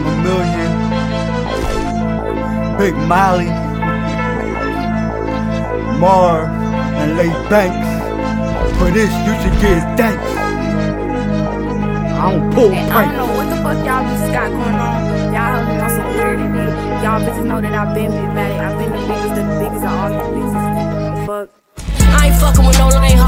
I'm a million. Big Molly, Mar, and Lay Banks. For this, you should get thanks. I don't pull And I don't know what the fuck y'all bitches got going on. Y'all hoes on some weird and it. Y'all bitches know that I've been big bad. I've been the biggest of the biggest of all you bitches. Fuck. I ain't fucking with no lame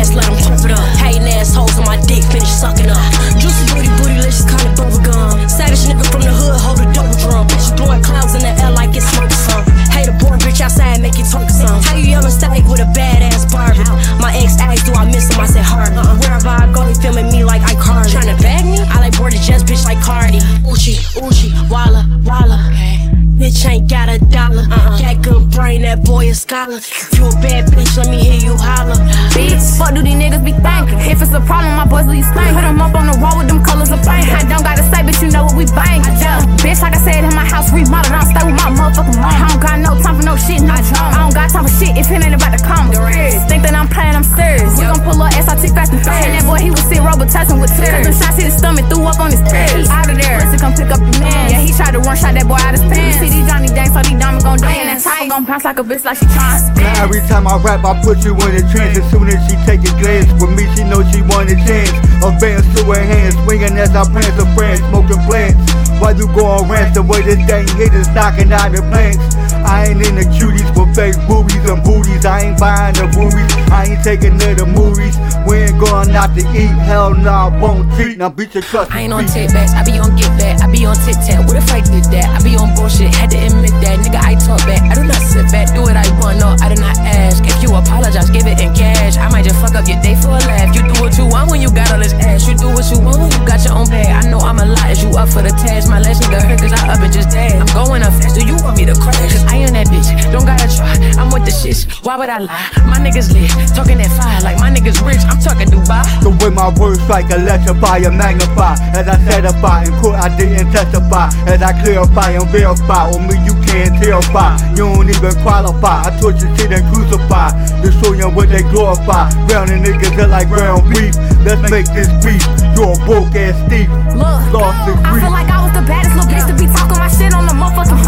invest, let him pump it up. Hating assholes on my dick, finish sucking up. Juicy booty, bootylicious, kind of bubble gum. Savage nigga from the hood, hold a double drum. Bitch, blowing clouds in the air like it's smoke some. Hate a born bitch outside, make it talk some. How you yelling static with a badass Barbie? My ex asked, do I miss him? I said hard. Uh-uh. Wherever I go, they filming me like I Cardi. Tryna bag me? I like boarded jets, bitch, like Cardi. Uchi, Uchi, Got that boy a scholar. If you a bad bitch, let me hear you holler. Bitch, fuck do these niggas be thinking? If it's a problem, my boys leave stank. Put 'em up on the wall with them colors of paint. I don't gotta say, bitch, you know what we bang. Yeah. Bitch, like I said, in my house remodeled. I don't stay with my motherfucking mom. I don't got no time for no shit, no drama. I don't got time for shit if it ain't about to come. Serious. Think that I'm playing, I'm serious. We gon' pull up SRT fast and fast. And that boy, he was sick, rubber touching with tears. Cause them shots hit his stomach, threw up on his face. Out of there. Pussy come pick up the man. Yeah, he tried to one shot that boy out his pants. You see these Johnny Dang, so these diamonds gon' dance. And that tight gon' bounce like a bitch like she trying to Now every time I rap, I put you in a trance. As soon as she take a glance with me, she know she want a chance. Advance to her hands, swinging as I prance a friend, smoking plants. Why you go on rants the way this thing hit is knocking out the plants? I ain't in the cuties with fake boobies and booties. I ain't buying the movies. I ain't taking to the movies. We ain't going out to eat. Hell nah, won't treat. Now beat your trust. I ain't on take backs, I be on get back, I be on. What if I did that? I be on bullshit, had to admit that. Nigga, I talk back. I do not sit back, do what I want, no, I do not ask. If you apologize, give it in cash. I might just fuck up your day for a laugh. You do what you want when you got all this ass. You do what you want when you got your own bag. I know I'm a lot, is you up for the task? My last nigga hurt cause I up and just dash. I'm going up fast, do you want me to why would I lie? My niggas lit, talking that fire like my niggas rich. I'm talking Dubai. The way my words strike, electrify and magnify. As I certify in court, I didn't testify. As I clarify and verify, on me you can't terrify. You don't even qualify. I torture shit and crucify. Destroying what they glorify. Browning niggas are like ground beef. Let's make this beef. You're a broke ass thief. Look, Lost in I feel like I was the baddest little bitch to be talking my shit on the motherfucking